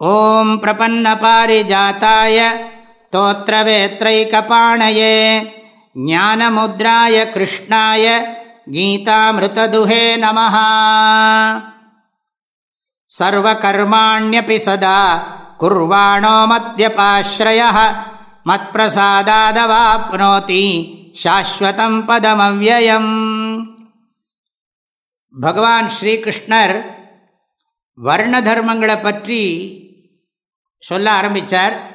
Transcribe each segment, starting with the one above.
ॐ प्रपन्नपारिजाताय तोत्रवेत्रैकपाणये ज्ञानमुद्राय कृष्णाय गीतामृतदुहे नमः सर्वकर्माण्यपि सदा कुर्वाणो मद्यपाश्रयः मत्प्रसादादवाप्नोति शाश्वतं पदमव्ययम् பகவான் ஸ்ரீகிருஷ்ணர் வர்ண தர்மங்களை பற்றி சொல்ல ஆரம்பித்தார்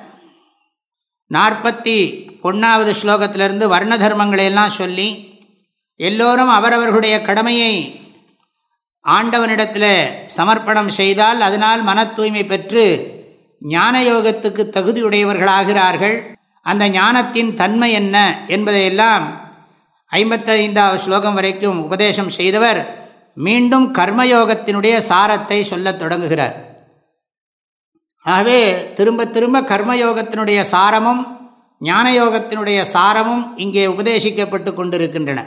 நாற்பத்தி ஒன்றாவது ஸ்லோகத்திலிருந்து வர்ண தர்மங்களையெல்லாம் சொல்லி எல்லோரும் அவரவர்களுடைய கடமையை ஆண்டவனிடத்தில் சமர்ப்பணம் செய்தால் அதனால் மன தூய்மை பெற்று ஞான யோகத்துக்கு தகுதியுடையவர்களாகிறார்கள். அந்த ஞானத்தின் தன்மை என்ன என்பதையெல்லாம் ஐம்பத்தைந்தாவது ஸ்லோகம் வரைக்கும் உபதேசம் செய்தவர் மீண்டும் கர்மயோகத்தினுடைய சாரத்தை சொல்லத் தொடங்குகிறார். ஆகவே திரும்ப திரும்ப கர்மயோகத்தினுடைய சாரமும் ஞானயோகத்தினுடைய சாரமும் இங்கே உபதேசிக்கப்பட்டு கொண்டிருக்கின்றன.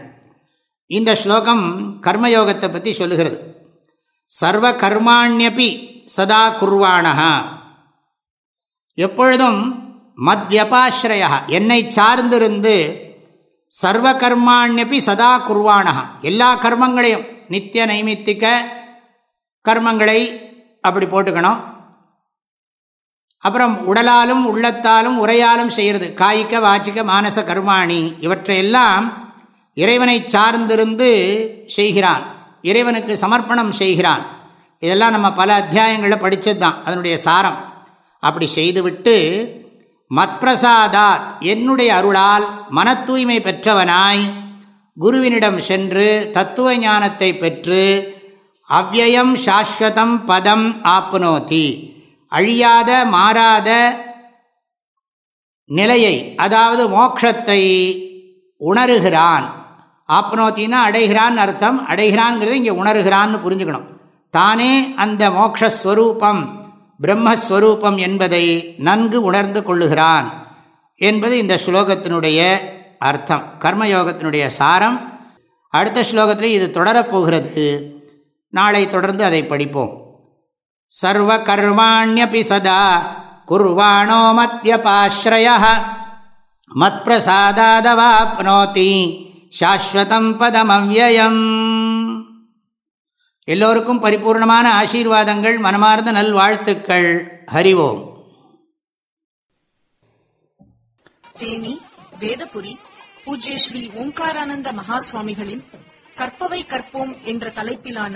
இந்த ஸ்லோகம் கர்மயோகத்தை பற்றி சொல்லுகிறது. சர்வ கர்மாண்யப்பி சதா குர்வாணா எப்பொழுதும் மத்யபாஸ்ரயா என்னை சார்ந்திருந்து சர்வ கர்மாண்யப்பி சதா குர்வாணா எல்லா கர்மங்களையும் நித்திய நைமித்திக கர்மங்களை அப்படி போட்டுக்கணும். அப்புறம் உடலாலும் உள்ளத்தாலும் உரையாலும் செய்கிறது. காய்க்க வாச்சிக்க மானச கர்மாணி. இவற்றையெல்லாம் இறைவனை சார்ந்திருந்து செய்கிறான். இறைவனுக்கு சமர்ப்பணம் செய்கிறான். இதெல்லாம் நம்ம பல அத்தியாயங்களில் படித்தது தான். அதனுடைய சாரம். அப்படி செய்துவிட்டு மத்பிரசாதாத் என்னுடைய அருளால் மன தூய்மை பெற்றவனாய் குருவினிடம் சென்று தத்துவ ஞானத்தை பெற்று அவ்வயம் சாஸ்வதம் பதம் ஆப்னோதி. அழியாத மாறாத நிலையை அதாவது மோக்ஷத்தை உணருகிறான். ஆப்னோத்தின்னா அடைகிறான் அர்த்தம். அடைகிறான்ங்கிறது இங்கே உணர்கிறான்னு புரிஞ்சுக்கணும். தானே அந்த மோக்ஷஸ்வரூபம் பிரம்மஸ்வரூபம் என்பதை நன்கு உணர்ந்து கொள்ளுகிறான் என்பது இந்த ஸ்லோகத்தினுடைய அர்த்தம். கர்மயோகத்தினுடைய சாரம். அடுத்த ஸ்லோகத்தில் இது தொடரப்போகிறது. நாளை தொடர்ந்து அதை படிப்போம். சர்வகர்மாணியபி சதா குர்வாணோ மத்யபாஸ்ரய மத் பிரசாதாதவாப்னோதி சாஸ்வதம் பதமவ்யயம். எல்லோருக்கும் பரிபூர்ணமான ஆசீர்வாதங்கள் மனமார்ந்த நல்வாழ்த்துக்கள். ஹரிவோம் தேனி வேதபுரி பூஜ்ய ஸ்ரீ ஓம்காரானந்த மகாசுவாமிகளின் கற்பவை கற்போம் என்ற தலைப்பிலான